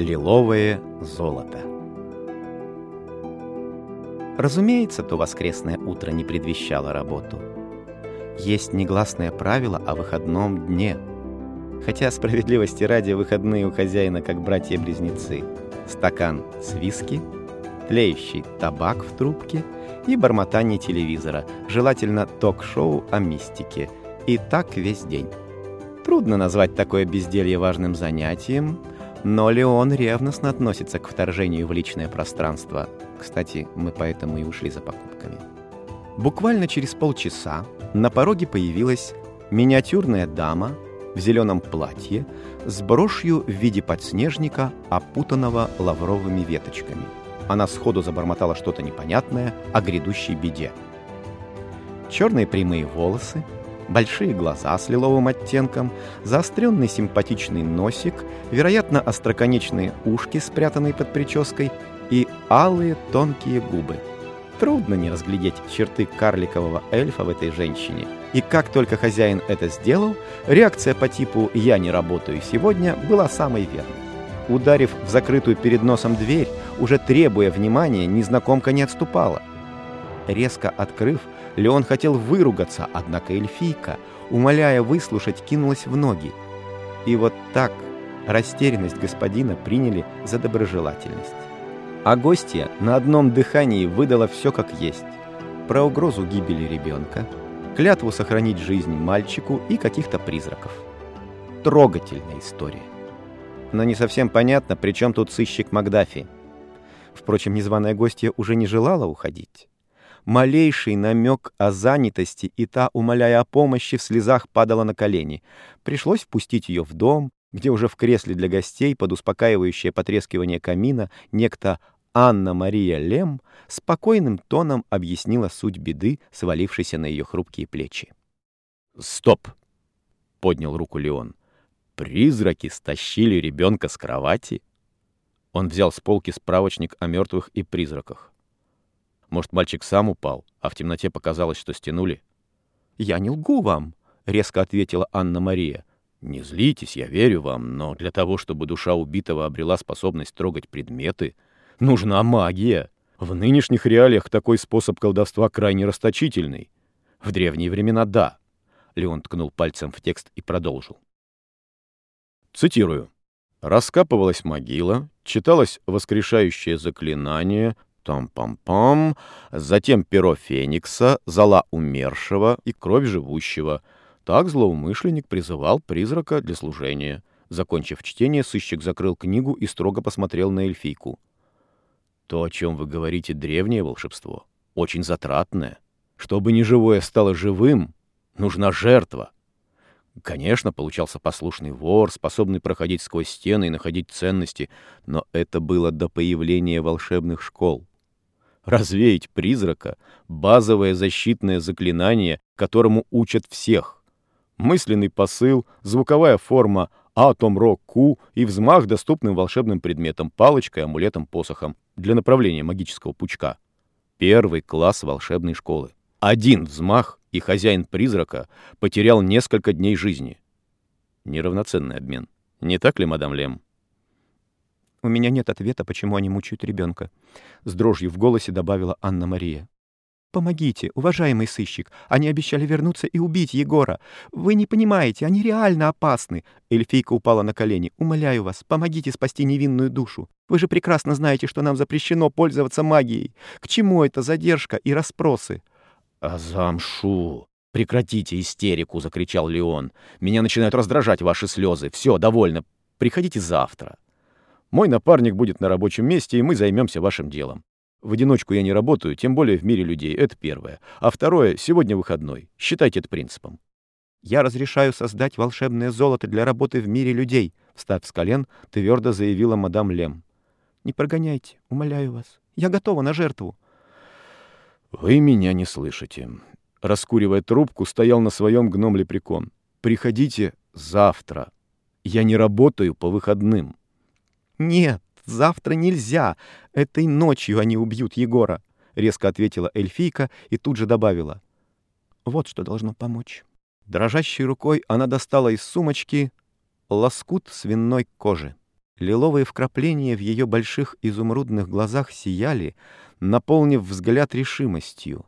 Лиловое золото. Разумеется, то воскресное утро не предвещало работу. Есть негласное правило о выходном дне. Хотя справедливости ради выходные у хозяина как братья-близнецы. Стакан с виски, тлеющий табак в трубке и бормотание телевизора, желательно ток-шоу о мистике. И так весь день. Трудно назвать такое безделье важным занятием, но Леон ревностно относится к вторжению в личное пространство. Кстати, мы поэтому и ушли за покупками. Буквально через полчаса на пороге появилась миниатюрная дама в зеленом платье с брошью в виде подснежника, опутанного лавровыми веточками. Она сходу забормотала что-то непонятное о грядущей беде. Черные прямые волосы, большие глаза с лиловым оттенком, заостренный симпатичный носик, вероятно, остроконечные ушки, спрятанные под прической, и алые тонкие губы. Трудно не разглядеть черты карликового эльфа в этой женщине. И как только хозяин это сделал, реакция по типу «я не работаю сегодня» была самой верной. Ударив в закрытую перед носом дверь, уже требуя внимания, незнакомка не отступала. Резко открыв, Леон хотел выругаться, однако эльфийка, умоляя выслушать, кинулась в ноги. И вот так растерянность господина приняли за доброжелательность. А гостья на одном дыхании выдала все как есть. Про угрозу гибели ребенка, клятву сохранить жизнь мальчику и каких-то призраков. Трогательная история. Но не совсем понятно, при чем тут сыщик Макдафи. Впрочем, незваная гостья уже не желала уходить малейший намек о занятости, и та, умоляя о помощи, в слезах падала на колени. Пришлось впустить ее в дом, где уже в кресле для гостей под успокаивающее потрескивание камина некто Анна-Мария Лем спокойным тоном объяснила суть беды, свалившейся на ее хрупкие плечи. «Стоп!» — поднял руку Леон. «Призраки стащили ребенка с кровати?» Он взял с полки справочник о мертвых и призраках. Может, мальчик сам упал, а в темноте показалось, что стянули? «Я не лгу вам», — резко ответила Анна-Мария. «Не злитесь, я верю вам, но для того, чтобы душа убитого обрела способность трогать предметы, нужна магия. В нынешних реалиях такой способ колдовства крайне расточительный. В древние времена — да». Леон ткнул пальцем в текст и продолжил. Цитирую. Раскапывалась могила, читалось воскрешающее заклинание, там-пам-пам, затем перо феникса, зола умершего и кровь живущего. Так злоумышленник призывал призрака для служения. Закончив чтение, сыщик закрыл книгу и строго посмотрел на эльфийку. «То, о чем вы говорите, древнее волшебство, очень затратное. Чтобы неживое стало живым, нужна жертва». Конечно, получался послушный вор, способный проходить сквозь стены и находить ценности, но это было до появления волшебных школ. Развеять призрака — базовое защитное заклинание, которому учат всех. Мысленный посыл, звуковая форма атом рок ку и взмах доступным волшебным предметом, палочкой, амулетом, посохом для направления магического пучка. Первый класс волшебной школы. Один взмах, и хозяин призрака потерял несколько дней жизни. Неравноценный обмен. Не так ли, мадам Лем? У меня нет ответа, почему они мучают ребенка. С дрожью в голосе добавила Анна-Мария. «Помогите, уважаемый сыщик. Они обещали вернуться и убить Егора. Вы не понимаете, они реально опасны». Эльфийка упала на колени. «Умоляю вас, помогите спасти невинную душу. Вы же прекрасно знаете, что нам запрещено пользоваться магией. К чему эта задержка и расспросы?» «Азамшу! Прекратите истерику!» — закричал Леон. «Меня начинают раздражать ваши слезы. Все, довольно. Приходите завтра». Мой напарник будет на рабочем месте, и мы займемся вашим делом. В одиночку я не работаю, тем более в мире людей, это первое. А второе, сегодня выходной. Считайте это принципом. Я разрешаю создать волшебное золото для работы в мире людей, встав с колен, твердо заявила мадам Лем. Не прогоняйте, умоляю вас. Я готова на жертву. Вы меня не слышите. Раскуривая трубку, стоял на своем гном-лепрекон. Приходите завтра. Я не работаю по выходным. «Нет, завтра нельзя. Этой ночью они убьют Егора», — резко ответила эльфийка и тут же добавила. «Вот что должно помочь». Дрожащей рукой она достала из сумочки лоскут свиной кожи. Лиловые вкрапления в ее больших изумрудных глазах сияли, наполнив взгляд решимостью.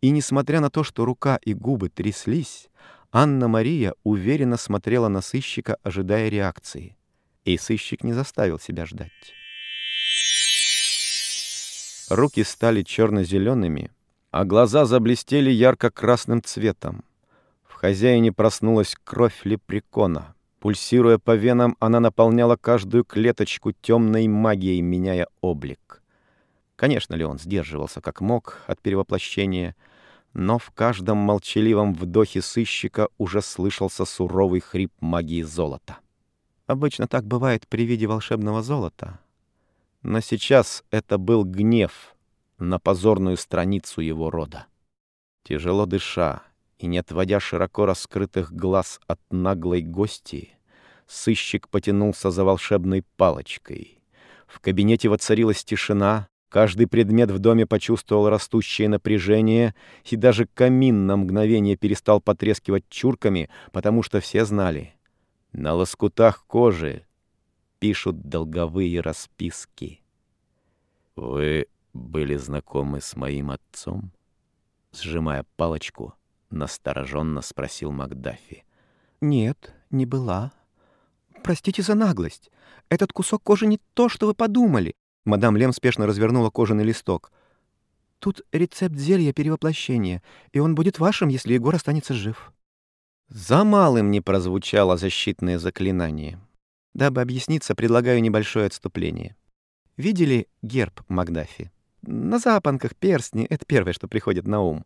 И несмотря на то, что рука и губы тряслись, Анна-Мария уверенно смотрела на сыщика, ожидая реакции. И сыщик не заставил себя ждать. Руки стали черно-зелеными, а глаза заблестели ярко-красным цветом. В хозяине проснулась кровь лепрекона. Пульсируя по венам, она наполняла каждую клеточку темной магией, меняя облик. Конечно ли он сдерживался как мог от перевоплощения, но в каждом молчаливом вдохе сыщика уже слышался суровый хрип магии золота. Обычно так бывает при виде волшебного золота. Но сейчас это был гнев на позорную страницу его рода. Тяжело дыша и не отводя широко раскрытых глаз от наглой гости, сыщик потянулся за волшебной палочкой. В кабинете воцарилась тишина, каждый предмет в доме почувствовал растущее напряжение, и даже камин на мгновение перестал потрескивать чурками, потому что все знали — на лоскутах кожи пишут долговые расписки. Вы были знакомы с моим отцом? Сжимая палочку, настороженно спросил Макдафи. Нет, не была. Простите за наглость. Этот кусок кожи не то, что вы подумали. Мадам Лем спешно развернула кожаный листок. Тут рецепт зелья перевоплощения, и он будет вашим, если Егор останется жив. За малым не прозвучало защитное заклинание. Дабы объясниться, предлагаю небольшое отступление. Видели герб Макдафи? На запонках, перстни — это первое, что приходит на ум.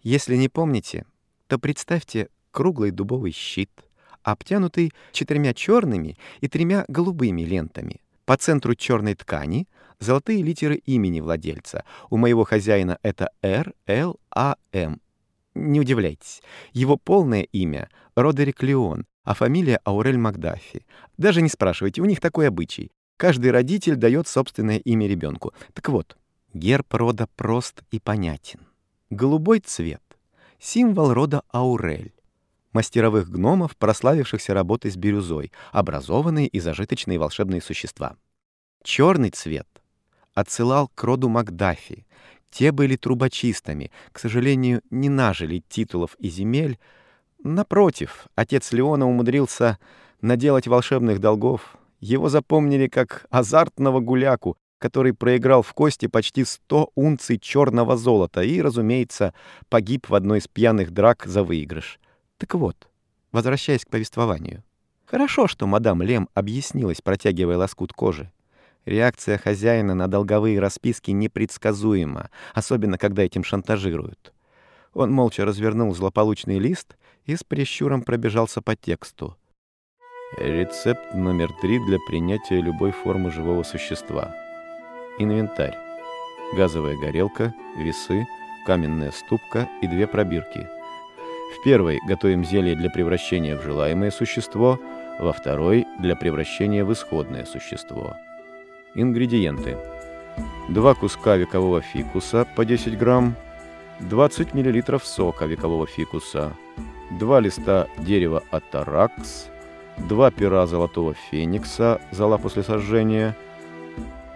Если не помните, то представьте круглый дубовый щит, обтянутый четырьмя черными и тремя голубыми лентами. По центру черной ткани — золотые литеры имени владельца. У моего хозяина это Р, Л, А, М. Не удивляйтесь, его полное имя — Родерик Леон, а фамилия Аурель Макдафи. Даже не спрашивайте, у них такой обычай. Каждый родитель дает собственное имя ребенку. Так вот, герб рода прост и понятен. Голубой цвет — символ рода Аурель. Мастеровых гномов, прославившихся работой с бирюзой, образованные и зажиточные волшебные существа. Черный цвет отсылал к роду Макдафи, те были трубочистами, к сожалению, не нажили титулов и земель. Напротив, отец Леона умудрился наделать волшебных долгов. Его запомнили как азартного гуляку, который проиграл в кости почти сто унций черного золота и, разумеется, погиб в одной из пьяных драк за выигрыш. Так вот, возвращаясь к повествованию. Хорошо, что мадам Лем объяснилась, протягивая лоскут кожи. Реакция хозяина на долговые расписки непредсказуема, особенно когда этим шантажируют. Он молча развернул злополучный лист и с прищуром пробежался по тексту. Рецепт номер три для принятия любой формы живого существа. Инвентарь. Газовая горелка, весы, каменная ступка и две пробирки. В первой готовим зелье для превращения в желаемое существо, во второй — для превращения в исходное существо. Ингредиенты. 2 куска векового фикуса по 10 грамм, 20 мл сока векового фикуса, 2 листа дерева атаракс, 2 пера золотого феникса, зола после сожжения,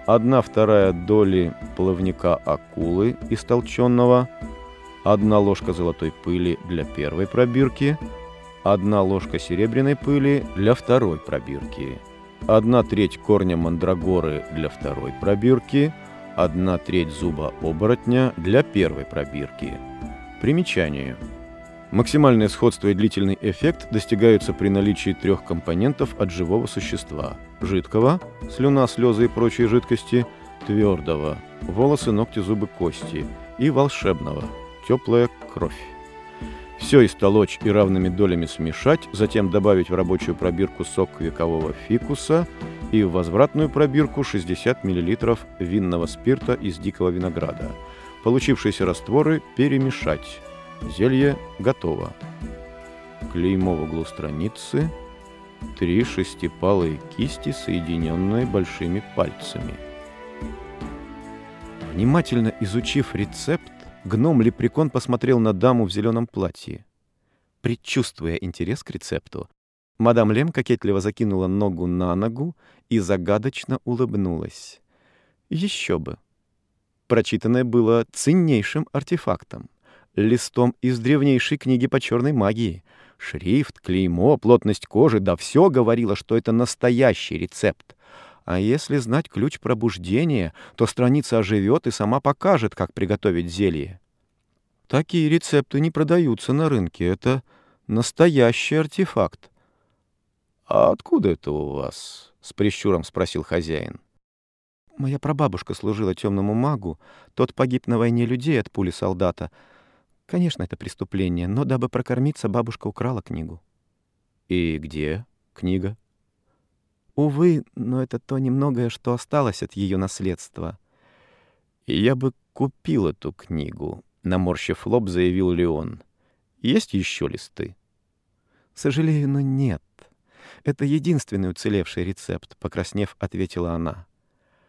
1 вторая доли плавника акулы истолченного, 1 ложка золотой пыли для первой пробирки, 1 ложка серебряной пыли для второй пробирки. Одна треть корня мандрагоры для второй пробирки, одна треть зуба оборотня для первой пробирки. Примечание. Максимальное сходство и длительный эффект достигаются при наличии трех компонентов от живого существа. Жидкого – слюна, слезы и прочие жидкости, твердого – волосы, ногти, зубы, кости, и волшебного – теплая кровь. Все истолочь и равными долями смешать, затем добавить в рабочую пробирку сок векового фикуса и в возвратную пробирку 60 мл винного спирта из дикого винограда. Получившиеся растворы перемешать. Зелье готово. Клеймо в углу страницы. Три шестипалые кисти, соединенные большими пальцами. Внимательно изучив рецепт, Гном-лепрекон посмотрел на даму в зеленом платье. Предчувствуя интерес к рецепту, Мадам Лем кокетливо закинула ногу на ногу и загадочно улыбнулась. Еще бы. Прочитанное было ценнейшим артефактом. Листом из древнейшей книги по черной магии. Шрифт, клеймо, плотность кожи, да все говорило, что это настоящий рецепт. А если знать ключ пробуждения, то страница оживет и сама покажет, как приготовить зелье. Такие рецепты не продаются на рынке. Это настоящий артефакт. «А откуда это у вас?» — с прищуром спросил хозяин. «Моя прабабушка служила темному магу. Тот погиб на войне людей от пули солдата. Конечно, это преступление, но дабы прокормиться, бабушка украла книгу». «И где книга?» «Увы, но это то немногое, что осталось от ее наследства». «Я бы купил эту книгу», — наморщив лоб, заявил Леон. «Есть еще листы?» «Сожалею, но нет». Это единственный уцелевший рецепт, покраснев, ответила она.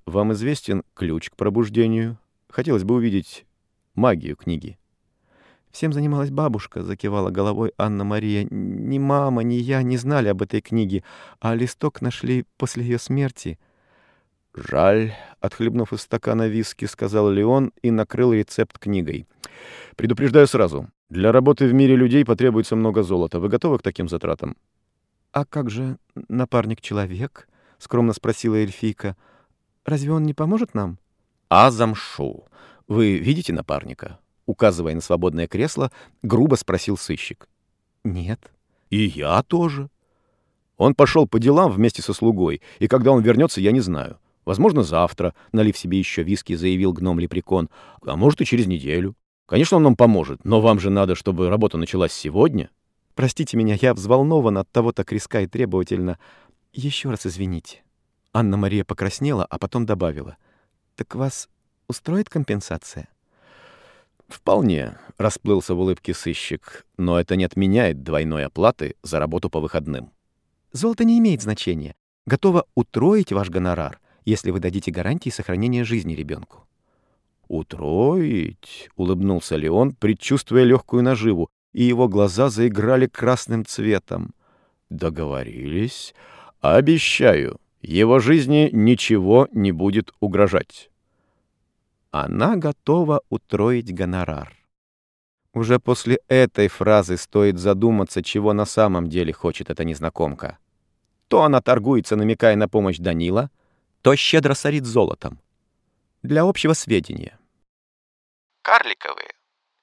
Вам известен ключ к пробуждению? Хотелось бы увидеть магию книги. Всем занималась бабушка, закивала головой Анна-Мария. Ни мама, ни я не знали об этой книге, а листок нашли после ее смерти. «Жаль», — отхлебнув из стакана виски, сказал Леон и накрыл рецепт книгой. «Предупреждаю сразу. Для работы в мире людей потребуется много золота. Вы готовы к таким затратам?» «А как же напарник-человек?» — скромно спросила эльфийка. «Разве он не поможет нам?» «Азамшу, вы видите напарника?» Указывая на свободное кресло, грубо спросил сыщик. «Нет». «И я тоже». Он пошел по делам вместе со слугой, и когда он вернется, я не знаю. Возможно, завтра, налив себе еще виски, заявил гном-лепрекон, а может и через неделю. Конечно, он нам поможет, но вам же надо, чтобы работа началась сегодня. Простите меня, я взволнован от того так резка и требовательно. Еще раз извините». Анна-Мария покраснела, а потом добавила. «Так вас устроит компенсация?» «Вполне», — расплылся в улыбке сыщик, «но это не отменяет двойной оплаты за работу по выходным». «Золото не имеет значения. Готова утроить ваш гонорар, если вы дадите гарантии сохранения жизни ребенку». «Утроить?» — улыбнулся Леон, предчувствуя легкую наживу, и его глаза заиграли красным цветом. «Договорились. Обещаю, его жизни ничего не будет угрожать». Она готова утроить гонорар. Уже после этой фразы стоит задуматься, чего на самом деле хочет эта незнакомка. То она торгуется, намекая на помощь Данила, то щедро сорит золотом. Для общего сведения. Карликовые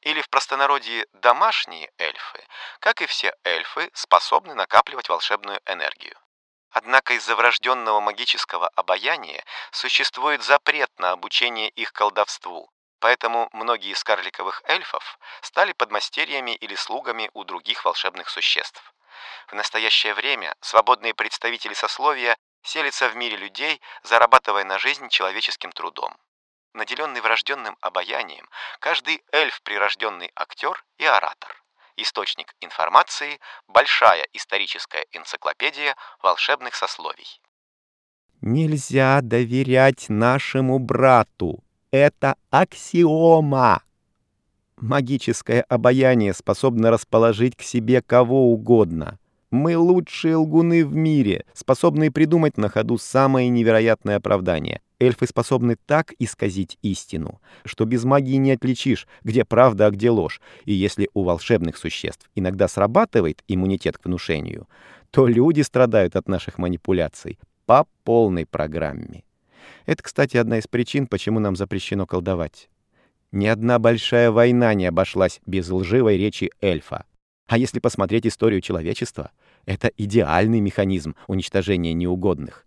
или в простонародье домашние эльфы, как и все эльфы, способны накапливать волшебную энергию. Однако из-за врожденного магического обаяния существует запрет на обучение их колдовству, поэтому многие из карликовых эльфов стали подмастерьями или слугами у других волшебных существ. В настоящее время свободные представители сословия селятся в мире людей, зарабатывая на жизнь человеческим трудом. Наделенный врожденным обаянием, каждый эльф – прирожденный актер и оратор. Источник информации – большая историческая энциклопедия волшебных сословий. Нельзя доверять нашему брату. Это аксиома. Магическое обаяние способно расположить к себе кого угодно. Мы лучшие лгуны в мире, способные придумать на ходу самое невероятное оправдание. Эльфы способны так исказить истину, что без магии не отличишь, где правда, а где ложь. И если у волшебных существ иногда срабатывает иммунитет к внушению, то люди страдают от наших манипуляций по полной программе. Это, кстати, одна из причин, почему нам запрещено колдовать. Ни одна большая война не обошлась без лживой речи эльфа. А если посмотреть историю человечества, это идеальный механизм уничтожения неугодных.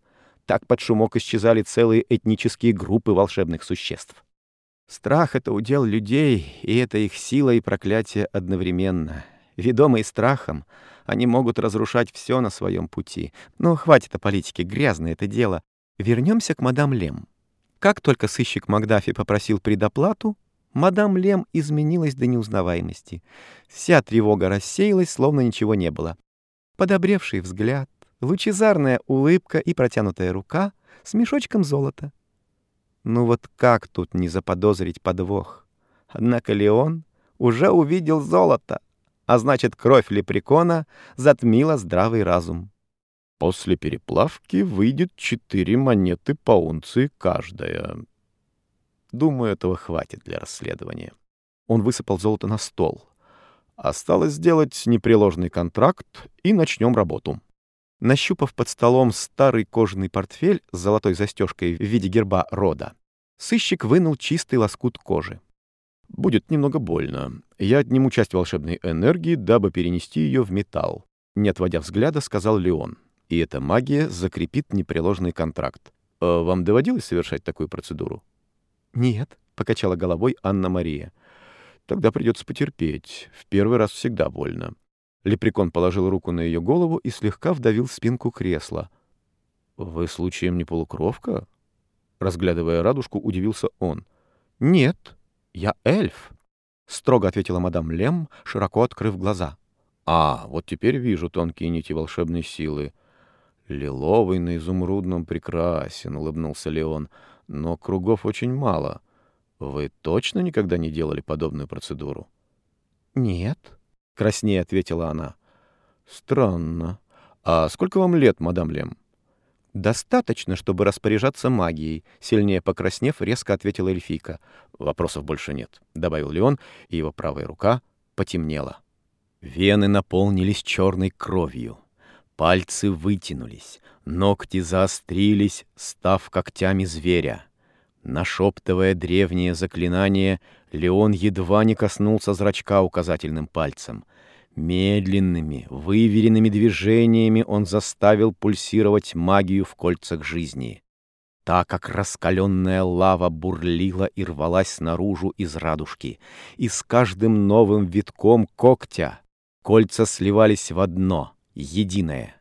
Так под шумок исчезали целые этнические группы волшебных существ. Страх — это удел людей, и это их сила и проклятие одновременно. Ведомые страхом, они могут разрушать все на своем пути. Но хватит о политике, грязное это дело. Вернемся к мадам Лем. Как только сыщик Макдафи попросил предоплату, Мадам Лем изменилась до неузнаваемости. Вся тревога рассеялась, словно ничего не было. Подобревший взгляд, лучезарная улыбка и протянутая рука с мешочком золота. Ну вот как тут не заподозрить подвох? Однако Леон уже увидел золото. а значит, кровь лепрекона затмила здравый разум. После переплавки выйдет четыре монеты по унции каждая. Думаю, этого хватит для расследования. Он высыпал золото на стол. Осталось сделать непреложный контракт, и начнем работу. Нащупав под столом старый кожаный портфель с золотой застежкой в виде герба рода, сыщик вынул чистый лоскут кожи. «Будет немного больно. Я отниму часть волшебной энергии, дабы перенести ее в металл», — не отводя взгляда, сказал Леон. «И эта магия закрепит непреложный контракт. А вам доводилось совершать такую процедуру?» «Нет», — покачала головой Анна-Мария. «Тогда придется потерпеть. В первый раз всегда больно». Лепрекон положил руку на ее голову и слегка вдавил спинку кресла. «Вы случаем не полукровка?» Разглядывая радужку, удивился он. «Нет, я эльф», — строго ответила мадам Лем, широко открыв глаза. «А, вот теперь вижу тонкие нити волшебной силы. Лиловый на изумрудном прекрасен», — улыбнулся Леон но кругов очень мало. Вы точно никогда не делали подобную процедуру? Нет, краснее ответила она. Странно. А сколько вам лет, мадам Лем? Достаточно, чтобы распоряжаться магией, сильнее покраснев, резко ответила эльфийка. Вопросов больше нет, добавил Леон, и его правая рука потемнела. Вены наполнились черной кровью. Пальцы вытянулись, ногти заострились, став когтями зверя. Нашептывая древнее заклинание, Леон едва не коснулся зрачка указательным пальцем. Медленными, выверенными движениями он заставил пульсировать магию в кольцах жизни. Так как раскаленная лава бурлила и рвалась наружу из радужки, и с каждым новым витком когтя кольца сливались в одно — единое.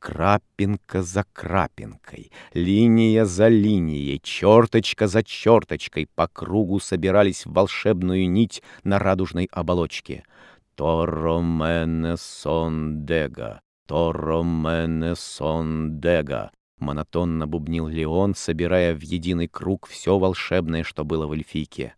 Крапинка за крапинкой, линия за линией, черточка за черточкой по кругу собирались в волшебную нить на радужной оболочке. «Торромене сон дега, торромене сон дега», монотонно бубнил Леон, собирая в единый круг все волшебное, что было в эльфийке.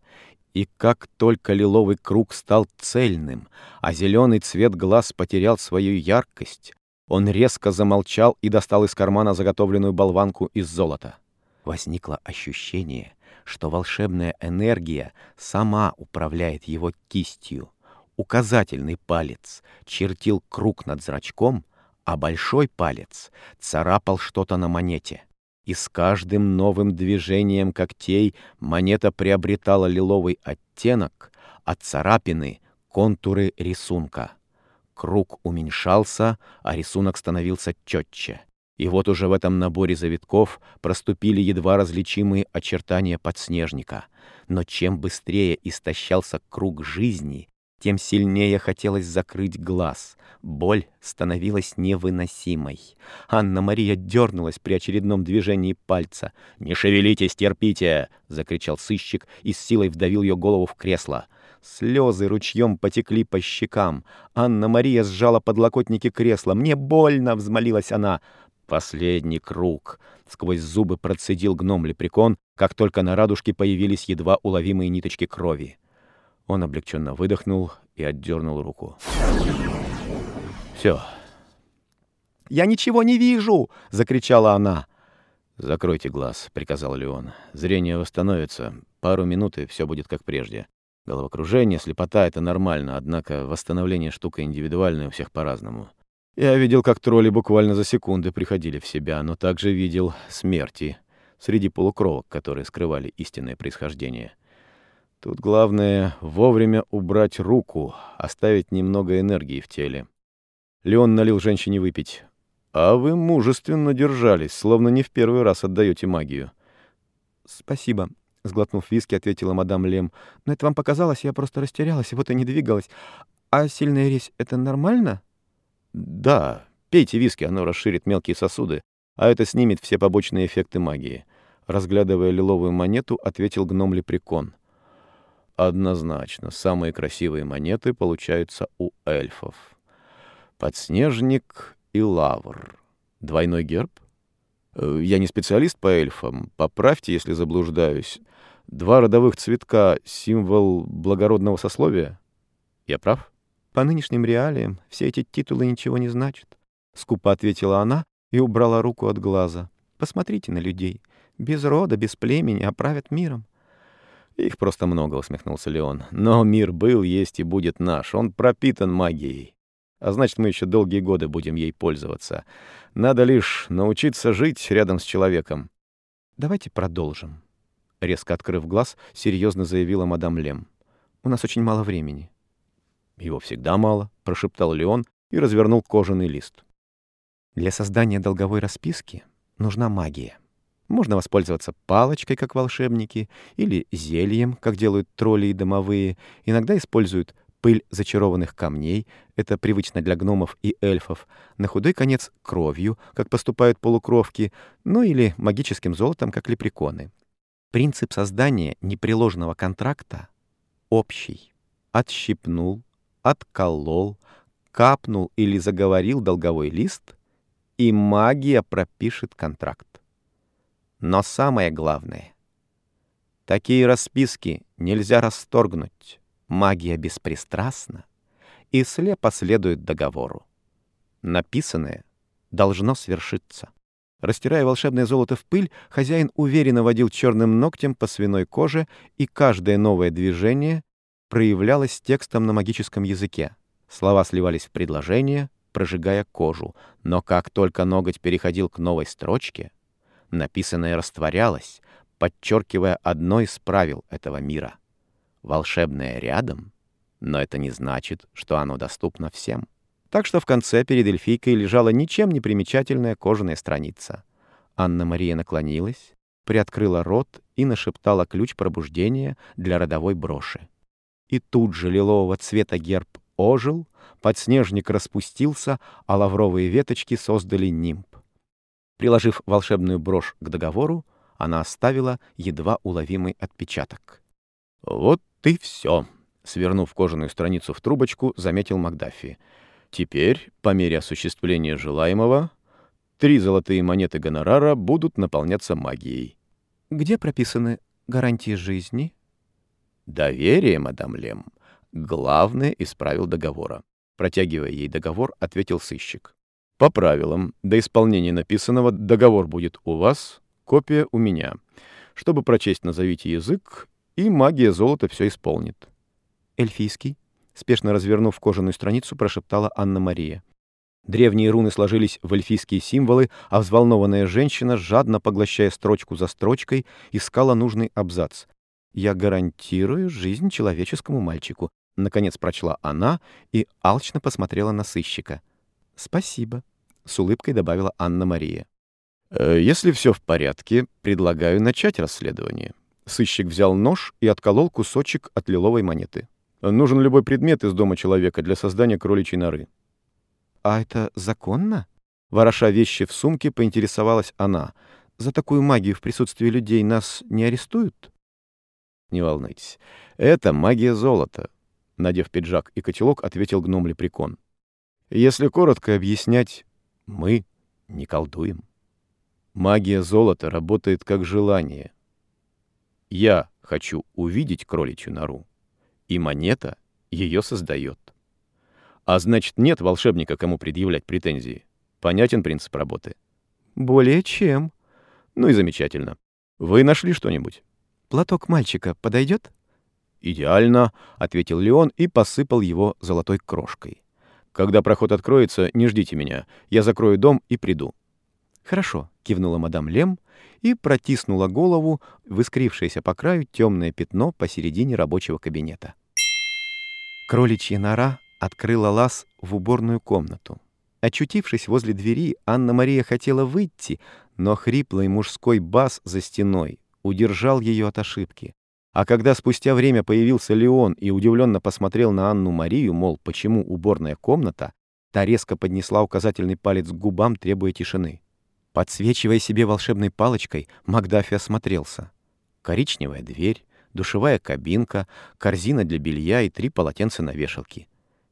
И как только лиловый круг стал цельным, а зеленый цвет глаз потерял свою яркость, он резко замолчал и достал из кармана заготовленную болванку из золота. Возникло ощущение, что волшебная энергия сама управляет его кистью. Указательный палец чертил круг над зрачком, а большой палец царапал что-то на монете и с каждым новым движением когтей монета приобретала лиловый оттенок, а царапины — контуры рисунка. Круг уменьшался, а рисунок становился четче. И вот уже в этом наборе завитков проступили едва различимые очертания подснежника. Но чем быстрее истощался круг жизни, тем сильнее хотелось закрыть глаз. Боль становилась невыносимой. Анна-Мария дернулась при очередном движении пальца. «Не шевелитесь, терпите!» — закричал сыщик и с силой вдавил ее голову в кресло. Слезы ручьем потекли по щекам. Анна-Мария сжала подлокотники кресла. «Мне больно!» — взмолилась она. «Последний круг!» — сквозь зубы процедил гном-лепрекон, как только на радужке появились едва уловимые ниточки крови. Он облегченно выдохнул и отдернул руку. «Все». «Я ничего не вижу!» — закричала она. «Закройте глаз», — приказал Леон. «Зрение восстановится. Пару минут, и все будет как прежде. Головокружение, слепота — это нормально, однако восстановление штука индивидуальная у всех по-разному. Я видел, как тролли буквально за секунды приходили в себя, но также видел смерти среди полукровок, которые скрывали истинное происхождение. Тут главное вовремя убрать руку, оставить немного энергии в теле. Леон налил женщине выпить. «А вы мужественно держались, словно не в первый раз отдаете магию». «Спасибо», — сглотнув виски, ответила мадам Лем. «Но это вам показалось, я просто растерялась, вот и не двигалась. А сильная резь — это нормально?» «Да, пейте виски, оно расширит мелкие сосуды, а это снимет все побочные эффекты магии». Разглядывая лиловую монету, ответил гном-лепрекон. Однозначно, самые красивые монеты получаются у эльфов. Подснежник и лавр. Двойной герб? Э, я не специалист по эльфам, поправьте, если заблуждаюсь. Два родовых цветка — символ благородного сословия? Я прав? По нынешним реалиям все эти титулы ничего не значат. Скупо ответила она и убрала руку от глаза. Посмотрите на людей. Без рода, без племени, оправят миром. Их просто много, усмехнулся Леон. Но мир был, есть и будет наш. Он пропитан магией. А значит, мы еще долгие годы будем ей пользоваться. Надо лишь научиться жить рядом с человеком. Давайте продолжим. Резко открыв глаз, серьезно заявила мадам Лем. У нас очень мало времени. Его всегда мало, прошептал Леон и развернул кожаный лист. Для создания долговой расписки нужна магия. Можно воспользоваться палочкой, как волшебники, или зельем, как делают тролли и домовые. Иногда используют пыль зачарованных камней, это привычно для гномов и эльфов, на худой конец кровью, как поступают полукровки, ну или магическим золотом, как лепреконы. Принцип создания непреложного контракта общий. Отщипнул, отколол, капнул или заговорил долговой лист, и магия пропишет контракт. Но самое главное, такие расписки нельзя расторгнуть. Магия беспристрастна и слепо следует договору. Написанное должно свершиться. Растирая волшебное золото в пыль, хозяин уверенно водил черным ногтем по свиной коже, и каждое новое движение проявлялось текстом на магическом языке. Слова сливались в предложения, прожигая кожу, но как только ноготь переходил к новой строчке — написанное растворялось, подчеркивая одно из правил этого мира. Волшебное рядом, но это не значит, что оно доступно всем. Так что в конце перед эльфийкой лежала ничем не примечательная кожаная страница. Анна-Мария наклонилась, приоткрыла рот и нашептала ключ пробуждения для родовой броши. И тут же лилового цвета герб ожил, подснежник распустился, а лавровые веточки создали нимб. Приложив волшебную брошь к договору, она оставила едва уловимый отпечаток. «Вот и все», — свернув кожаную страницу в трубочку, заметил Макдаффи. «Теперь, по мере осуществления желаемого, три золотые монеты гонорара будут наполняться магией». «Где прописаны гарантии жизни?» «Доверие, мадам Лем, главное из правил договора». Протягивая ей договор, ответил сыщик. По правилам, до исполнения написанного договор будет у вас, копия у меня. Чтобы прочесть, назовите язык, и магия золота все исполнит. Эльфийский, спешно развернув кожаную страницу, прошептала Анна-Мария. Древние руны сложились в эльфийские символы, а взволнованная женщина, жадно поглощая строчку за строчкой, искала нужный абзац. «Я гарантирую жизнь человеческому мальчику», — наконец прочла она и алчно посмотрела на сыщика. «Спасибо», — с улыбкой добавила Анна-Мария. «Э, «Если все в порядке, предлагаю начать расследование». Сыщик взял нож и отколол кусочек от лиловой монеты. «Нужен любой предмет из дома человека для создания кроличьей норы». «А это законно?» Вороша вещи в сумке, поинтересовалась она. «За такую магию в присутствии людей нас не арестуют?» «Не волнуйтесь. Это магия золота», — надев пиджак и котелок, ответил гном-лепрекон. «Если коротко объяснять, мы не колдуем. Магия золота работает как желание. Я хочу увидеть кроличью нору, и монета ее создает. А значит, нет волшебника, кому предъявлять претензии. Понятен принцип работы? Более чем. Ну и замечательно. Вы нашли что-нибудь? Платок мальчика подойдет? Идеально, ответил Леон и посыпал его золотой крошкой. Когда проход откроется, не ждите меня. Я закрою дом и приду». «Хорошо», — кивнула мадам Лем и протиснула голову в искрившееся по краю темное пятно посередине рабочего кабинета. Кроличья нора открыла лаз в уборную комнату. Очутившись возле двери, Анна-Мария хотела выйти, но хриплый мужской бас за стеной удержал ее от ошибки. А когда спустя время появился Леон и удивленно посмотрел на Анну-Марию, мол, почему уборная комната, та резко поднесла указательный палец к губам, требуя тишины. Подсвечивая себе волшебной палочкой, Макдафи осмотрелся. Коричневая дверь, душевая кабинка, корзина для белья и три полотенца на вешалке.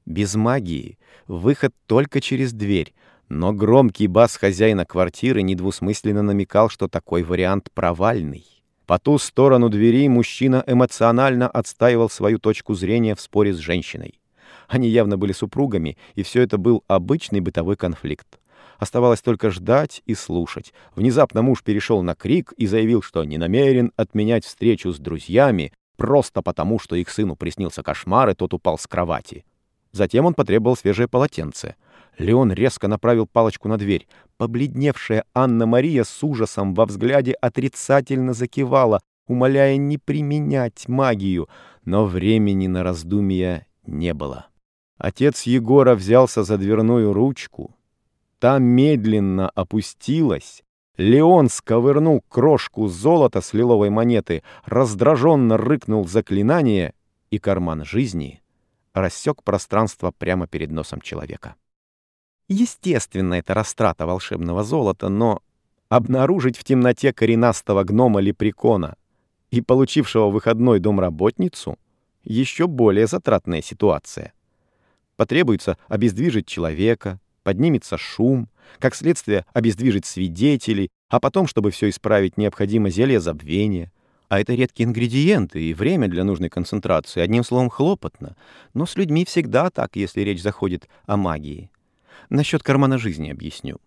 Без магии, выход только через дверь, но громкий бас хозяина квартиры недвусмысленно намекал, что такой вариант провальный. По ту сторону двери мужчина эмоционально отстаивал свою точку зрения в споре с женщиной. Они явно были супругами, и все это был обычный бытовой конфликт. Оставалось только ждать и слушать. Внезапно муж перешел на крик и заявил, что не намерен отменять встречу с друзьями, просто потому, что их сыну приснился кошмар, и тот упал с кровати. Затем он потребовал свежее полотенце. Леон резко направил палочку на дверь. Побледневшая Анна-Мария с ужасом во взгляде отрицательно закивала, умоляя не применять магию, но времени на раздумья не было. Отец Егора взялся за дверную ручку. Та медленно опустилась. Леон сковырнул крошку золота с лиловой монеты, раздраженно рыкнул заклинание, и карман жизни рассек пространство прямо перед носом человека. Естественно, это растрата волшебного золота, но обнаружить в темноте коренастого гнома-лепрекона и получившего выходной домработницу — еще более затратная ситуация. Потребуется обездвижить человека, поднимется шум, как следствие обездвижить свидетелей, а потом, чтобы все исправить, необходимо зелье забвения. А это редкие ингредиенты и время для нужной концентрации, одним словом, хлопотно. Но с людьми всегда так, если речь заходит о магии. Насчет кармана жизни объясню.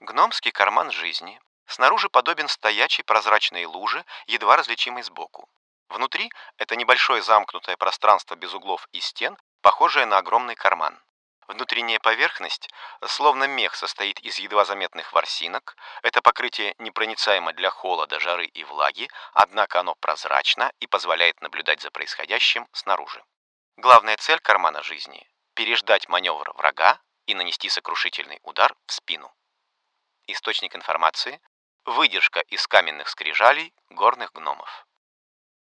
Гномский карман жизни снаружи подобен стоячей прозрачной луже, едва различимой сбоку. Внутри это небольшое замкнутое пространство без углов и стен, похожее на огромный карман. Внутренняя поверхность, словно мех, состоит из едва заметных ворсинок. Это покрытие непроницаемо для холода, жары и влаги, однако оно прозрачно и позволяет наблюдать за происходящим снаружи. Главная цель кармана жизни – переждать маневр врага и нанести сокрушительный удар в спину. Источник информации – выдержка из каменных скрижалей горных гномов.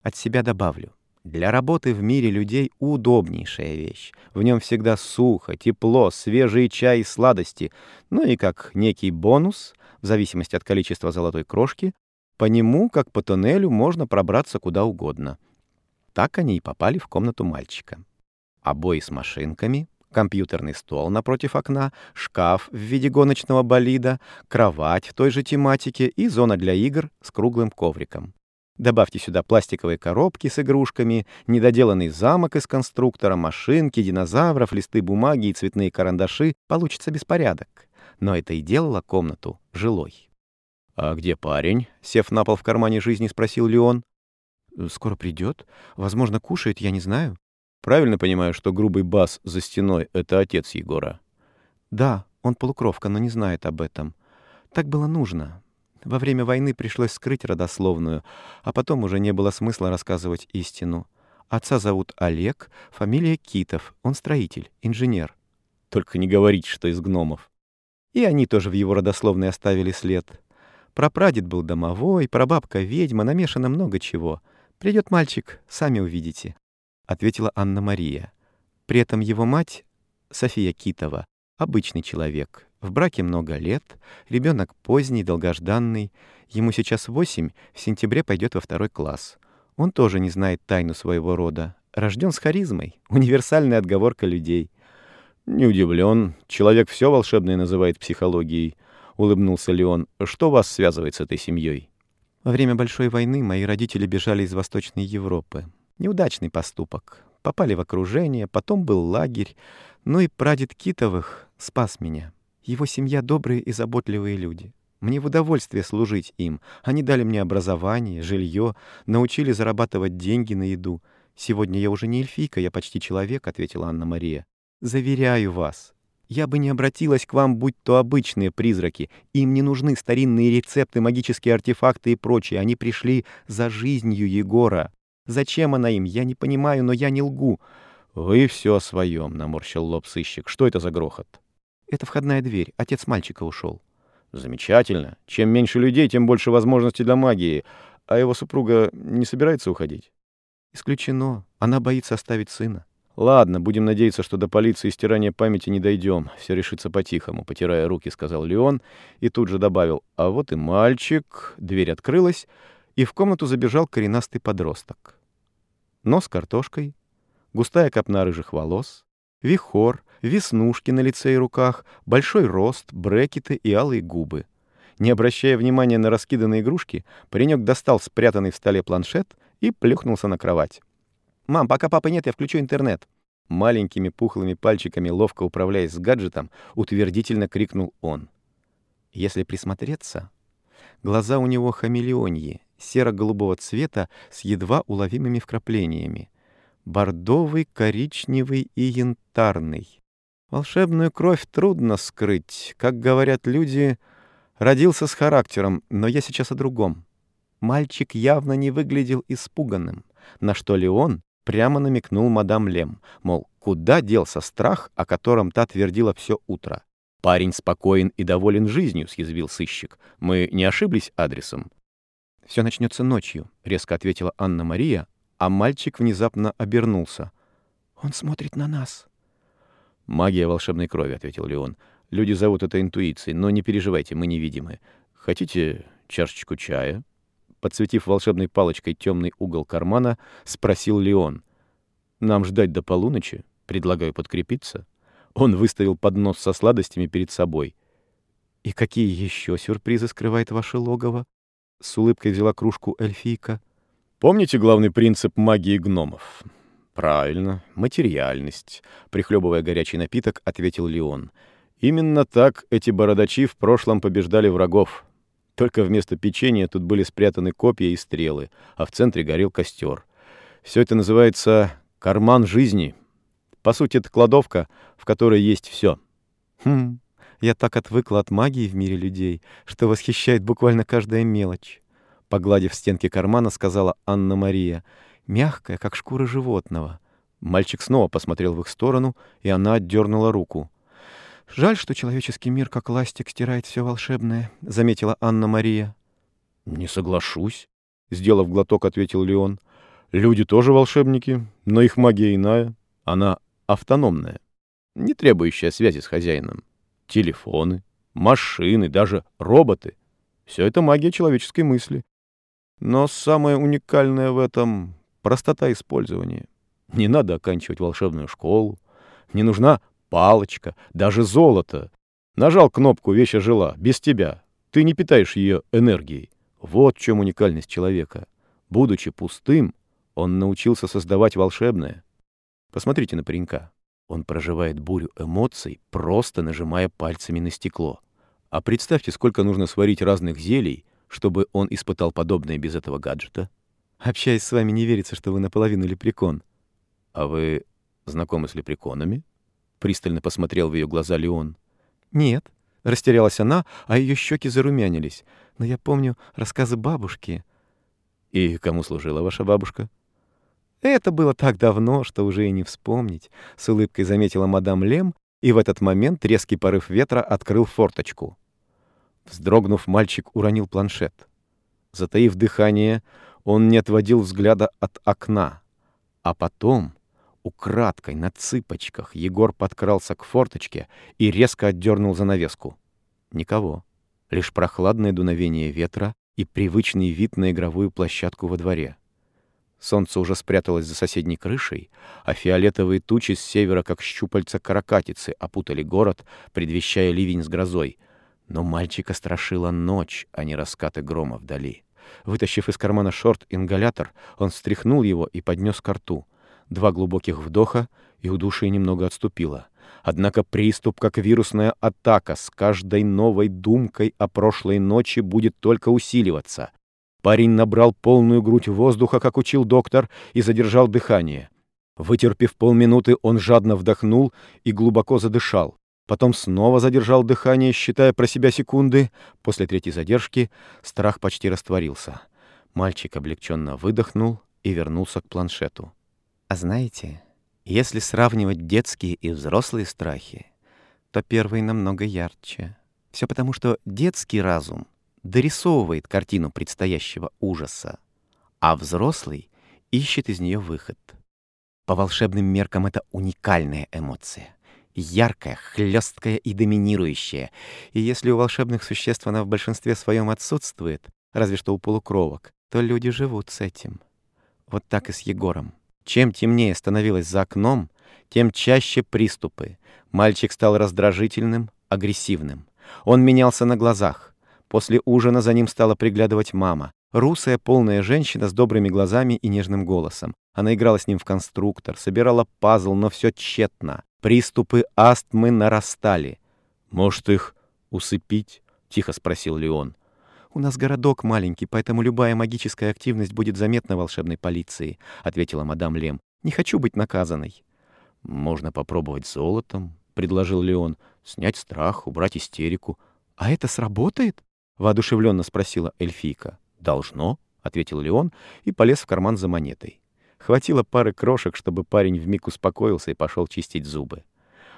От себя добавлю. Для работы в мире людей удобнейшая вещь. В нем всегда сухо, тепло, свежий чай и сладости. Ну и как некий бонус, в зависимости от количества золотой крошки, по нему, как по туннелю, можно пробраться куда угодно. Так они и попали в комнату мальчика. Обои с машинками, компьютерный стол напротив окна, шкаф в виде гоночного болида, кровать в той же тематике и зона для игр с круглым ковриком. Добавьте сюда пластиковые коробки с игрушками, недоделанный замок из конструктора, машинки, динозавров, листы бумаги и цветные карандаши. Получится беспорядок. Но это и делало комнату жилой. «А где парень?» — сев на пол в кармане жизни, спросил Леон. «Скоро придет. Возможно, кушает, я не знаю». «Правильно понимаю, что грубый бас за стеной — это отец Егора?» «Да, он полукровка, но не знает об этом. Так было нужно. Во время войны пришлось скрыть родословную, а потом уже не было смысла рассказывать истину. Отца зовут Олег, фамилия Китов, он строитель, инженер. Только не говорите, что из гномов. И они тоже в его родословной оставили след. Прапрадед был домовой, прабабка ведьма, намешано много чего. Придет мальчик, сами увидите, — ответила Анна-Мария. При этом его мать, София Китова, обычный человек, в браке много лет, ребенок поздний, долгожданный. Ему сейчас восемь, в сентябре пойдет во второй класс. Он тоже не знает тайну своего рода. Рожден с харизмой. Универсальная отговорка людей. «Не удивлен. Человек все волшебное называет психологией», — улыбнулся Леон. «Что вас связывает с этой семьей?» Во время Большой войны мои родители бежали из Восточной Европы. Неудачный поступок. Попали в окружение, потом был лагерь. Ну и прадед Китовых спас меня. Его семья добрые и заботливые люди. Мне в удовольствие служить им. Они дали мне образование, жилье, научили зарабатывать деньги на еду. Сегодня я уже не эльфийка, я почти человек, — ответила Анна-Мария. Заверяю вас, я бы не обратилась к вам, будь то обычные призраки. Им не нужны старинные рецепты, магические артефакты и прочее. Они пришли за жизнью Егора. Зачем она им, я не понимаю, но я не лгу. — Вы все о своем, — наморщил лоб сыщик. — Что это за грохот? Это входная дверь. Отец мальчика ушел. Замечательно. Чем меньше людей, тем больше возможностей для магии. А его супруга не собирается уходить? Исключено. Она боится оставить сына. Ладно, будем надеяться, что до полиции стирания памяти не дойдем. Все решится по-тихому, потирая руки, сказал Леон и тут же добавил: "А вот и мальчик". Дверь открылась, и в комнату забежал коренастый подросток. Нос картошкой, густая копна рыжих волос, вихор, веснушки на лице и руках, большой рост, брекеты и алые губы. Не обращая внимания на раскиданные игрушки, паренек достал спрятанный в столе планшет и плюхнулся на кровать. «Мам, пока папы нет, я включу интернет». Маленькими пухлыми пальчиками, ловко управляясь с гаджетом, утвердительно крикнул он. Если присмотреться, глаза у него хамелеоньи, серо-голубого цвета с едва уловимыми вкраплениями. Бордовый, коричневый и янтарный. Волшебную кровь трудно скрыть. Как говорят люди, родился с характером, но я сейчас о другом. Мальчик явно не выглядел испуганным, на что Леон прямо намекнул мадам Лем, мол, куда делся страх, о котором та твердила все утро. «Парень спокоен и доволен жизнью», — съязвил сыщик. «Мы не ошиблись адресом?» «Все начнется ночью», — резко ответила Анна-Мария, а мальчик внезапно обернулся. «Он смотрит на нас». «Магия волшебной крови», — ответил Леон. «Люди зовут это интуицией, но не переживайте, мы невидимы. Хотите чашечку чая?» Подсветив волшебной палочкой темный угол кармана, спросил Леон. «Нам ждать до полуночи? Предлагаю подкрепиться». Он выставил поднос со сладостями перед собой. «И какие еще сюрпризы скрывает ваше логово?» С улыбкой взяла кружку эльфийка. «Помните главный принцип магии гномов?» «Правильно, материальность», — прихлебывая горячий напиток, ответил Леон. «Именно так эти бородачи в прошлом побеждали врагов. Только вместо печенья тут были спрятаны копья и стрелы, а в центре горел костер. Все это называется «карман жизни». По сути, это кладовка, в которой есть все. Хм, я так отвыкла от магии в мире людей, что восхищает буквально каждая мелочь. Погладив стенки кармана, сказала Анна-Мария, мягкая, как шкура животного. Мальчик снова посмотрел в их сторону, и она отдернула руку. «Жаль, что человеческий мир, как ластик, стирает все волшебное», — заметила Анна-Мария. «Не соглашусь», — сделав глоток, ответил Леон. «Люди тоже волшебники, но их магия иная. Она автономная, не требующая связи с хозяином телефоны, машины, даже роботы. Все это магия человеческой мысли. Но самое уникальное в этом — простота использования. Не надо оканчивать волшебную школу, не нужна палочка, даже золото. Нажал кнопку «Вещь ожила» без тебя. Ты не питаешь ее энергией. Вот в чем уникальность человека. Будучи пустым, он научился создавать волшебное. Посмотрите на паренька. Он проживает бурю эмоций, просто нажимая пальцами на стекло. А представьте, сколько нужно сварить разных зелий, чтобы он испытал подобное без этого гаджета. Общаясь с вами, не верится, что вы наполовину лепрекон. А вы знакомы с лепреконами? Пристально посмотрел в ее глаза Леон. Нет, растерялась она, а ее щеки зарумянились. Но я помню рассказы бабушки. И кому служила ваша бабушка? Это было так давно, что уже и не вспомнить, с улыбкой заметила мадам Лем, и в этот момент резкий порыв ветра открыл форточку. Вздрогнув, мальчик уронил планшет. Затаив дыхание, он не отводил взгляда от окна. А потом, украдкой, на цыпочках, Егор подкрался к форточке и резко отдернул занавеску. Никого. Лишь прохладное дуновение ветра и привычный вид на игровую площадку во дворе. Солнце уже спряталось за соседней крышей, а фиолетовые тучи с севера, как щупальца каракатицы, опутали город, предвещая ливень с грозой. Но мальчика страшила ночь, а не раскаты грома вдали. Вытащив из кармана шорт-ингалятор, он встряхнул его и поднес ко рту. Два глубоких вдоха, и удушие немного отступило. Однако приступ, как вирусная атака, с каждой новой думкой о прошлой ночи будет только усиливаться. Парень набрал полную грудь воздуха, как учил доктор, и задержал дыхание. Вытерпев полминуты, он жадно вдохнул и глубоко задышал. Потом снова задержал дыхание, считая про себя секунды. После третьей задержки страх почти растворился. Мальчик облегченно выдохнул и вернулся к планшету. А знаете, если сравнивать детские и взрослые страхи, то первый намного ярче. Все потому, что детский разум дорисовывает картину предстоящего ужаса, а взрослый ищет из нее выход. По волшебным меркам это уникальная эмоция. Яркая, хлесткая и доминирующая. И если у волшебных существ она в большинстве своем отсутствует, разве что у полукровок, то люди живут с этим. Вот так и с Егором. Чем темнее становилось за окном, тем чаще приступы. Мальчик стал раздражительным, агрессивным. Он менялся на глазах. После ужина за ним стала приглядывать мама. Русая, полная женщина с добрыми глазами и нежным голосом. Она играла с ним в конструктор, собирала пазл, но все тщетно. Приступы астмы нарастали. «Может, их усыпить?» — тихо спросил Леон. «У нас городок маленький, поэтому любая магическая активность будет заметна волшебной полиции», — ответила мадам Лем. «Не хочу быть наказанной». «Можно попробовать золотом», — предложил Леон. «Снять страх, убрать истерику». «А это сработает?» — воодушевленно спросила эльфийка. «Должно», — ответил Леон и полез в карман за монетой. Хватило пары крошек, чтобы парень вмиг успокоился и пошел чистить зубы.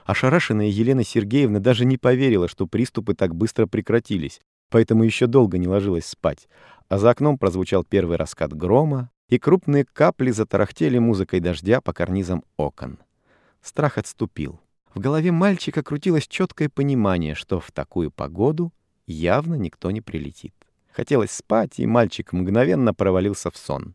Ошарашенная Елена Сергеевна даже не поверила, что приступы так быстро прекратились, поэтому еще долго не ложилась спать. А за окном прозвучал первый раскат грома, и крупные капли затарахтели музыкой дождя по карнизам окон. Страх отступил. В голове мальчика крутилось четкое понимание, что в такую погоду явно никто не прилетит. Хотелось спать, и мальчик мгновенно провалился в сон.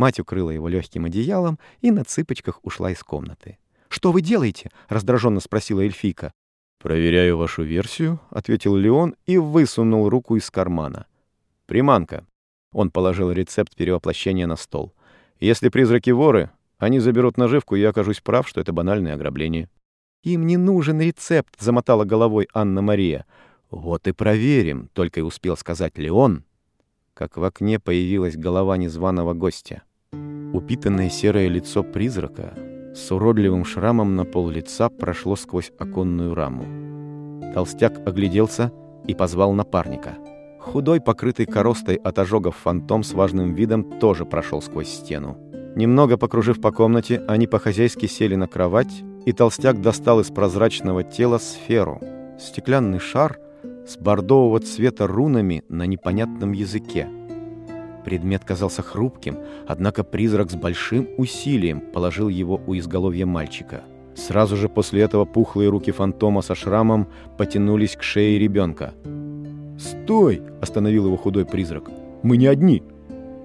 Мать укрыла его легким одеялом и на цыпочках ушла из комнаты. «Что вы делаете?» — раздраженно спросила эльфийка. «Проверяю вашу версию», — ответил Леон и высунул руку из кармана. «Приманка». Он положил рецепт перевоплощения на стол. «Если призраки воры, они заберут наживку, и я окажусь прав, что это банальное ограбление». «Им не нужен рецепт», — замотала головой Анна-Мария. «Вот и проверим», — только и успел сказать Леон, как в окне появилась голова незваного гостя. Упитанное серое лицо призрака с уродливым шрамом на пол лица прошло сквозь оконную раму. Толстяк огляделся и позвал напарника. Худой, покрытый коростой от ожогов фантом с важным видом тоже прошел сквозь стену. Немного покружив по комнате, они по-хозяйски сели на кровать, и толстяк достал из прозрачного тела сферу. Стеклянный шар с бордового цвета рунами на непонятном языке. Предмет казался хрупким, однако призрак с большим усилием положил его у изголовья мальчика. Сразу же после этого пухлые руки фантома со шрамом потянулись к шее ребенка. «Стой!» — остановил его худой призрак. «Мы не одни!»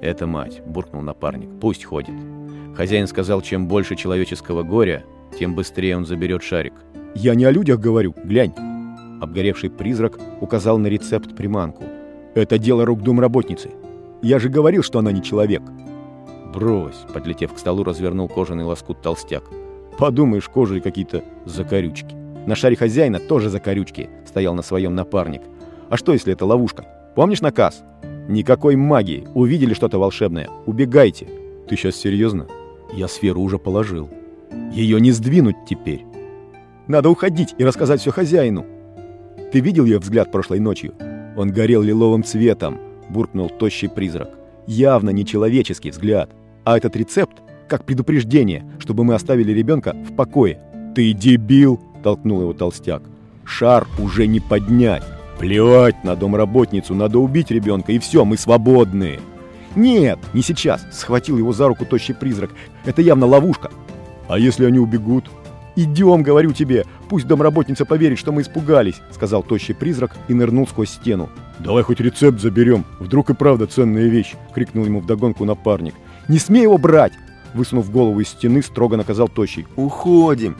«Это мать», — буркнул напарник. «Пусть ходит». Хозяин сказал, чем больше человеческого горя, тем быстрее он заберет шарик. «Я не о людях говорю, глянь!» Обгоревший призрак указал на рецепт приманку. «Это дело рук домработницы. Я же говорил, что она не человек». «Брось!» — подлетев к столу, развернул кожаный лоскут толстяк. «Подумаешь, кожей какие-то закорючки. На шаре хозяина тоже закорючки», — стоял на своем напарник. «А что, если это ловушка? Помнишь наказ? Никакой магии. Увидели что-то волшебное. Убегайте». «Ты сейчас серьезно? Я сферу уже положил. Ее не сдвинуть теперь. Надо уходить и рассказать все хозяину. Ты видел ее взгляд прошлой ночью? Он горел лиловым цветом, буркнул тощий призрак. Явно не человеческий взгляд. А этот рецепт как предупреждение, чтобы мы оставили ребенка в покое. «Ты дебил!» – толкнул его толстяк. «Шар уже не поднять! Плевать на домработницу, надо убить ребенка, и все, мы свободны!» «Нет, не сейчас!» – схватил его за руку тощий призрак. «Это явно ловушка!» «А если они убегут?» «Идем, говорю тебе, пусть домработница поверит, что мы испугались», — сказал тощий призрак и нырнул сквозь стену. «Давай хоть рецепт заберем, вдруг и правда ценная вещь», — крикнул ему вдогонку напарник. «Не смей его брать!» — высунув голову из стены, строго наказал тощий. «Уходим!»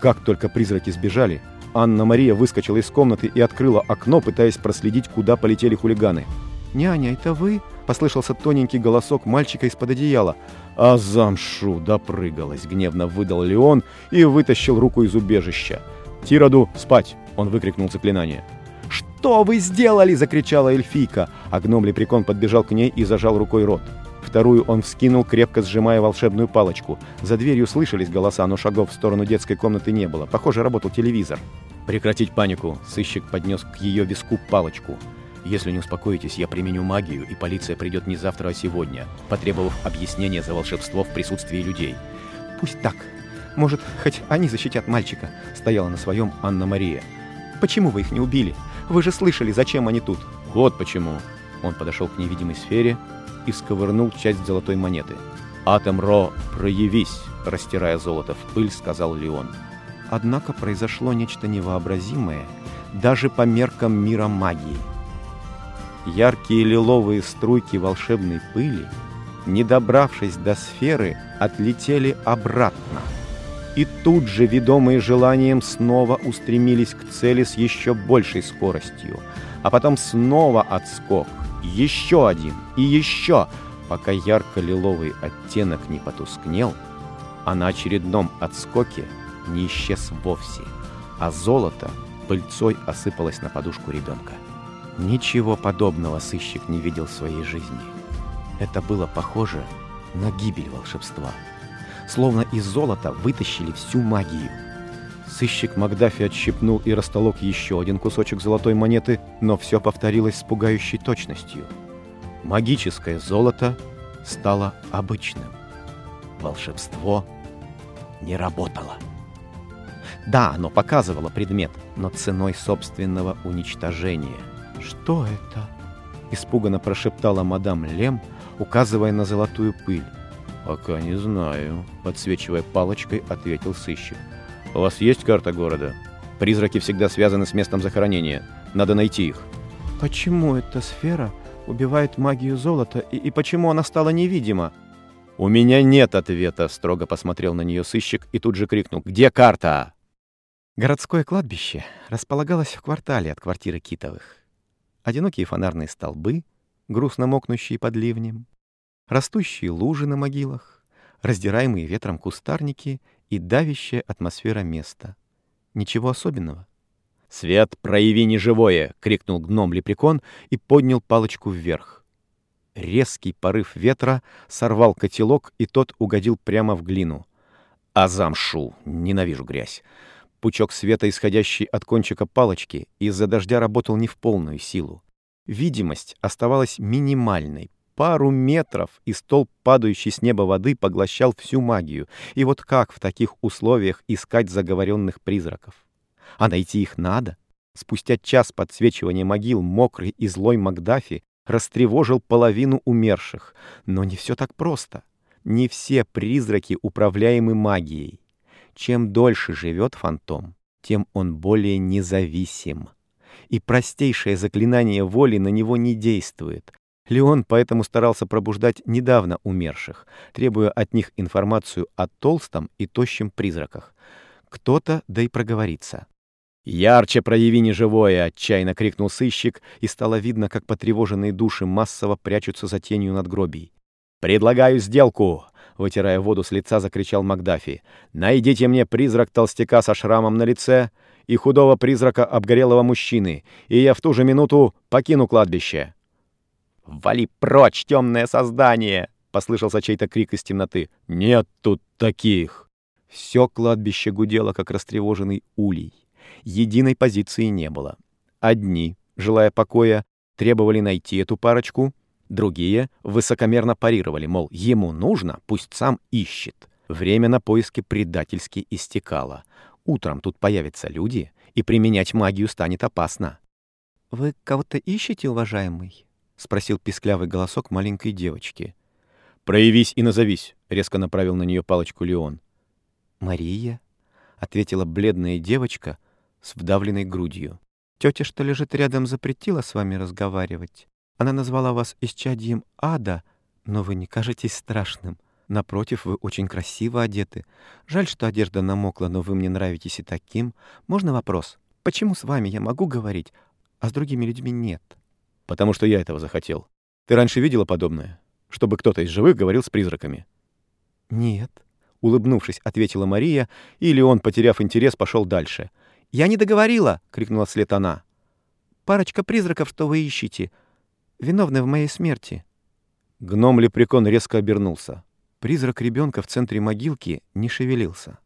Как только призраки сбежали, Анна-Мария выскочила из комнаты и открыла окно, пытаясь проследить, куда полетели хулиганы. «Няня, это вы?» — послышался тоненький голосок мальчика из-под одеяла. «А замшу допрыгалась!» — гневно выдал Леон и вытащил руку из убежища. «Тираду, спать!» — он выкрикнул заклинание. «Что вы сделали?» — закричала эльфийка, а гном-лепрекон подбежал к ней и зажал рукой рот. Вторую он вскинул, крепко сжимая волшебную палочку. За дверью слышались голоса, но шагов в сторону детской комнаты не было. Похоже, работал телевизор. «Прекратить панику!» — сыщик поднес к ее виску палочку. Если не успокоитесь, я применю магию, и полиция придет не завтра, а сегодня, потребовав объяснения за волшебство в присутствии людей. Пусть так. Может, хоть они защитят мальчика, стояла на своем Анна-Мария. Почему вы их не убили? Вы же слышали, зачем они тут. Вот почему. Он подошел к невидимой сфере и сковырнул часть золотой монеты. «Атом Ро, проявись!» — растирая золото в пыль, сказал Леон. Однако произошло нечто невообразимое, даже по меркам мира магии. Яркие лиловые струйки волшебной пыли, не добравшись до сферы, отлетели обратно. И тут же, ведомые желанием, снова устремились к цели с еще большей скоростью. А потом снова отскок. Еще один и еще. пока ярко-лиловый оттенок не потускнел, а на очередном отскоке не исчез вовсе, а золото пыльцой осыпалось на подушку ребенка. Ничего подобного сыщик не видел в своей жизни. Это было похоже на гибель волшебства. Словно из золота вытащили всю магию. Сыщик Макдафи отщипнул и растолок еще один кусочек золотой монеты, но все повторилось с пугающей точностью. Магическое золото стало обычным. Волшебство не работало. Да, оно показывало предмет, но ценой собственного уничтожения. «Что это?» — испуганно прошептала мадам Лем, указывая на золотую пыль. «Пока не знаю», — подсвечивая палочкой, ответил сыщик. «У вас есть карта города? Призраки всегда связаны с местом захоронения. Надо найти их». «Почему эта сфера убивает магию золота, и, и почему она стала невидима?» «У меня нет ответа», — строго посмотрел на нее сыщик и тут же крикнул. «Где карта?» Городское кладбище располагалось в квартале от квартиры Китовых. Одинокие фонарные столбы, грустно мокнущие под ливнем, растущие лужи на могилах, раздираемые ветром кустарники и давящая атмосфера места. Ничего особенного. «Свет, прояви неживое!» — крикнул гном-лепрекон и поднял палочку вверх. Резкий порыв ветра сорвал котелок, и тот угодил прямо в глину. А замшу! Ненавижу грязь. Пучок света, исходящий от кончика палочки, из-за дождя работал не в полную силу. Видимость оставалась минимальной. Пару метров, и столб, падающий с неба воды, поглощал всю магию. И вот как в таких условиях искать заговоренных призраков? А найти их надо. Спустя час подсвечивания могил мокрый и злой Макдафи растревожил половину умерших. Но не все так просто. Не все призраки управляемы магией. Чем дольше живет фантом, тем он более независим. И простейшее заклинание воли на него не действует. Леон поэтому старался пробуждать недавно умерших, требуя от них информацию о толстом и тощем призраках. Кто-то да и проговорится. «Ярче прояви неживое!» — отчаянно крикнул сыщик, и стало видно, как потревоженные души массово прячутся за тенью надгробий. «Предлагаю сделку! Вытирая воду с лица, закричал Макдафи. «Найдите мне призрак толстяка со шрамом на лице и худого призрака обгорелого мужчины, и я в ту же минуту покину кладбище». «Вали прочь, темное создание!» — послышался чей-то крик из темноты. «Нет тут таких!» Все кладбище гудело, как растревоженный улей. Единой позиции не было. Одни, желая покоя, требовали найти эту парочку, Другие высокомерно парировали, мол, ему нужно, пусть сам ищет. Время на поиски предательски истекало. Утром тут появятся люди, и применять магию станет опасно. «Вы кого-то ищете, уважаемый?» — спросил писклявый голосок маленькой девочки. «Проявись и назовись», — резко направил на нее палочку Леон. «Мария», — ответила бледная девочка с вдавленной грудью. «Тетя, что лежит рядом, запретила с вами разговаривать. Она назвала вас исчадием ада, но вы не кажетесь страшным. Напротив, вы очень красиво одеты. Жаль, что одежда намокла, но вы мне нравитесь и таким. Можно вопрос? Почему с вами я могу говорить, а с другими людьми нет? Потому что я этого захотел. Ты раньше видела подобное? Чтобы кто-то из живых говорил с призраками? Нет. Улыбнувшись, ответила Мария, или он, потеряв интерес, пошел дальше. «Я не договорила!» — крикнула вслед она. «Парочка призраков, что вы ищете виновны в моей смерти». Гном-лепрекон резко обернулся. Призрак ребенка в центре могилки не шевелился.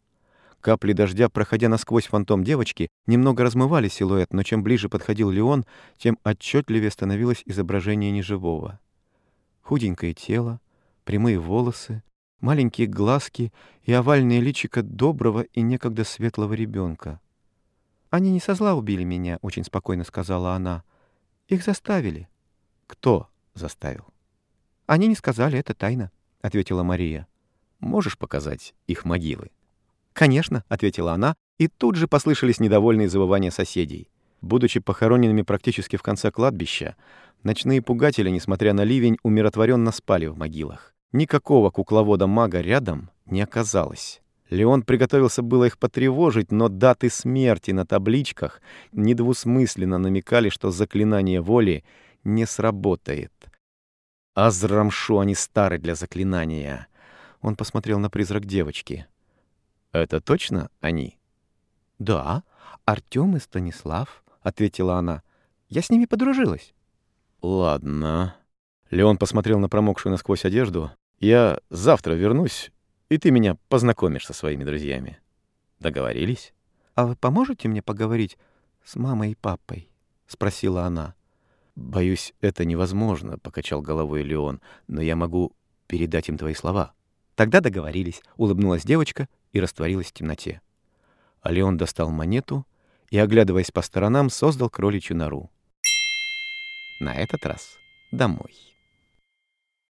Капли дождя, проходя насквозь фантом девочки, немного размывали силуэт, но чем ближе подходил Леон, тем отчетливее становилось изображение неживого. Худенькое тело, прямые волосы, маленькие глазки и овальное личико доброго и некогда светлого ребенка. «Они не со зла убили меня», — очень спокойно сказала она. «Их заставили». Кто заставил? Они не сказали, это тайна, ответила Мария. Можешь показать их могилы? Конечно, ответила она, и тут же послышались недовольные завывания соседей. Будучи похороненными практически в конце кладбища, ночные пугатели, несмотря на ливень, умиротворенно спали в могилах. Никакого кукловода-мага рядом не оказалось. Леон приготовился было их потревожить, но даты смерти на табличках недвусмысленно намекали, что заклинание воли не сработает. Азрамшу они стары для заклинания. Он посмотрел на призрак девочки. Это точно они? Да, Артем и Станислав, ответила она. Я с ними подружилась. Ладно. Леон посмотрел на промокшую насквозь одежду. Я завтра вернусь, и ты меня познакомишь со своими друзьями. Договорились? А вы поможете мне поговорить с мамой и папой? спросила она. «Боюсь, это невозможно», — покачал головой Леон, «но я могу передать им твои слова». «Тогда договорились», — улыбнулась девочка и растворилась в темноте. А Леон достал монету и, оглядываясь по сторонам, создал кроличью нору. На этот раз домой.